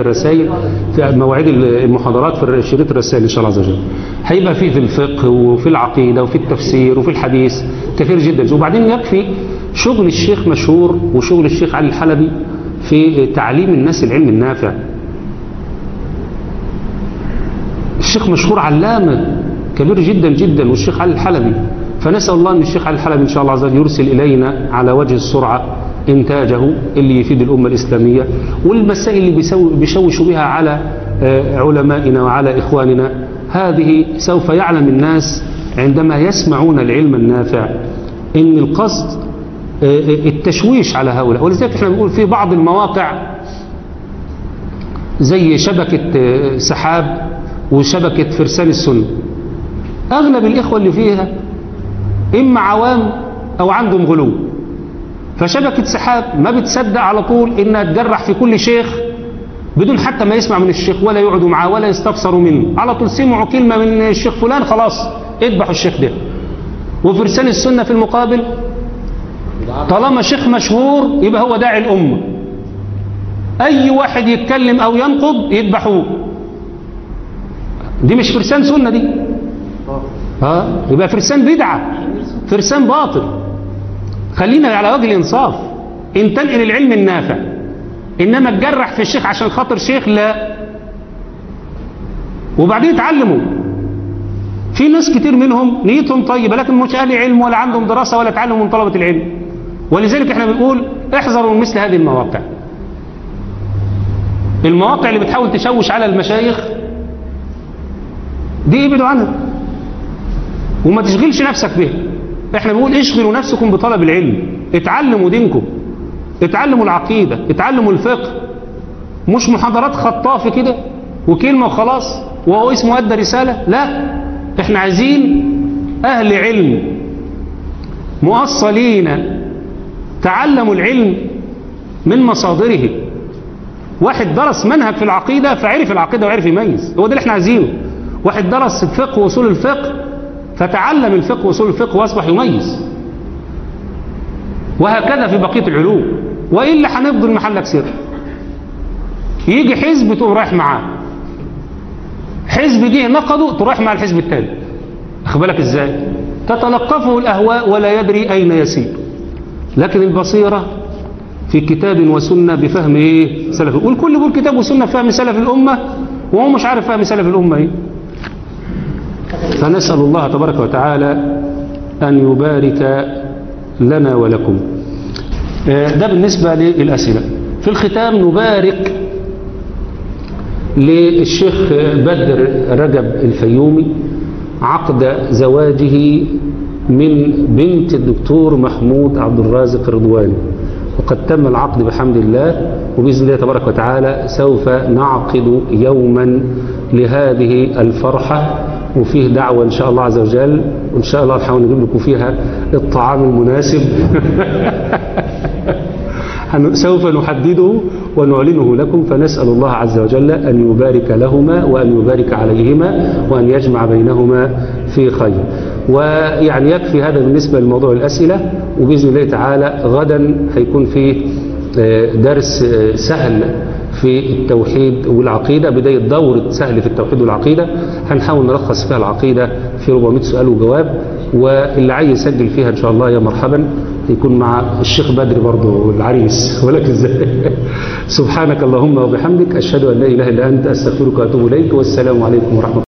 الرسائل في مواعيد المحاضرات في شريط الرسائل إن شاء الله عز وجل. هيبقى فيه في الفقه وفي العقيدة وفي التفسير وفي الحديث كثير جدا. وبعدين يكفي شغل الشيخ مشهور وشغل الشيخ علي الحلبي في تعليم الناس العلم النافع. الشيخ مشهور علامه كبير جدا جدا والشيخ علي الحلبي. فنسأل الله أن الشيخ علي الحلبي إن شاء الله عز وجل يرسل إلينا على وجه السرعة إنتاجه اللي يفيد الأمة الإسلامية والمسائل اللي بيشوشوا بها على علمائنا وعلى إخواننا. هذه سوف يعلم الناس عندما يسمعون العلم النافع إن القصد التشويش على هؤلاء. ولذلك إحنا بنقول في بعض المواقع زي شبكة سحاب وشبكة فرسان السنة أغلب الإخوة اللي فيها إما عوام أو عندهم غلو. فشبكة سحاب ما بتصدق على طول إنها تجرح في كل شيخ بدون حتى ما يسمع من الشيخ ولا يقعدوا معاه ولا يستفسروا منه. على طول سمعوا كلمة من الشيخ فلان خلاص اذبحوا الشيخ ده. وفرسان السنة في المقابل طالما شيخ مشهور يبقى هو داعي الأمة. أي واحد يتكلم أو ينقض يذبحوه. دي مش فرسان سنة دي. ها؟ يبقى فرسان بدعة. فرسان باطل. خلينا على وجه الانصاف. ان تنقل العلم النافع. انما تجرح في الشيخ عشان خاطر شيخ لا. وبعدين يتعلموا في ناس كتير منهم نيتهم طيبة لكن مش أهل علم ولا عندهم دراسة ولا تعلم من طلبة العلم. ولذلك إحنا بنقول احذروا من مثل هذه المواقع. المواقع اللي بتحاول تشوش على المشايخ دي ابعدوا عنها. وما تشغلش نفسك بها إحنا بنقول اشغلوا نفسكم بطلب العلم اتعلموا دينكم اتعلموا العقيدة اتعلموا الفقه. مش محاضرات خطاف كده وكلمة وخلاص وهو اسمه أدى رسالة؟ لا. إحنا عايزين أهل علم مؤصلين تعلموا العلم من مصادره. واحد درس منهج في العقيدة فعرف العقيدة وعرف يميز هو ده اللي إحنا عايزينه. واحد درس الفقه وأصول الفقه فتعلم الفقه وصول الفقه وأصبح يميز. وهكذا في بقية العلوم. وإلا هنفضل محلك سر. يجي حزب تقوم رايح معاه. حزب جه نقضه تروح مع الحزب الثاني اخد بالك إزاي؟ تتلقفه الأهواء ولا يدري أين يسير. لكن البصيرة في كتاب وسنة بفهم إيه؟ سلف والكل بيقول كتاب وسنة بفهم سلف الأمة وهو مش عارف فهم سلف الأمة إيه؟ فنسأل الله تبارك وتعالى أن يبارك لنا ولكم. ده بالنسبة للأسئلة. في الختام نبارك للشيخ بدر رجب الفيومي عقد زواجه من بنت الدكتور محمود عبد الرازق الرضواني وقد تم العقد بحمد الله وبإذن الله تبارك وتعالى سوف نعقد يوما لهذه الفرحة. وفيه دعوة إن شاء الله عز وجل وإن شاء الله نحاول نجيب لكم فيها الطعام المناسب. سوف نحدده ونعلنه لكم فنسأل الله عز وجل أن يبارك لهما وأن يبارك عليهما وأن يجمع بينهما في خير. ويعني يكفي هذا بالنسبة لموضوع الأسئلة وبإذن الله تعالى غدا هيكون فيه درس سهل في التوحيد والعقيدة بداية دورة سهل في التوحيد والعقيدة. هنحاول نلخص فيها العقيدة في 400 سؤال وجواب واللي عايز يسجل فيها إن شاء الله يا مرحبا يكون مع الشيخ بدر برضه العريس. ولك إزاي؟ سبحانك اللهم وبحمدك أشهد أن لا إله إلا أنت أستغفرك وأتوب إليك والسلام عليكم ورحمة الله.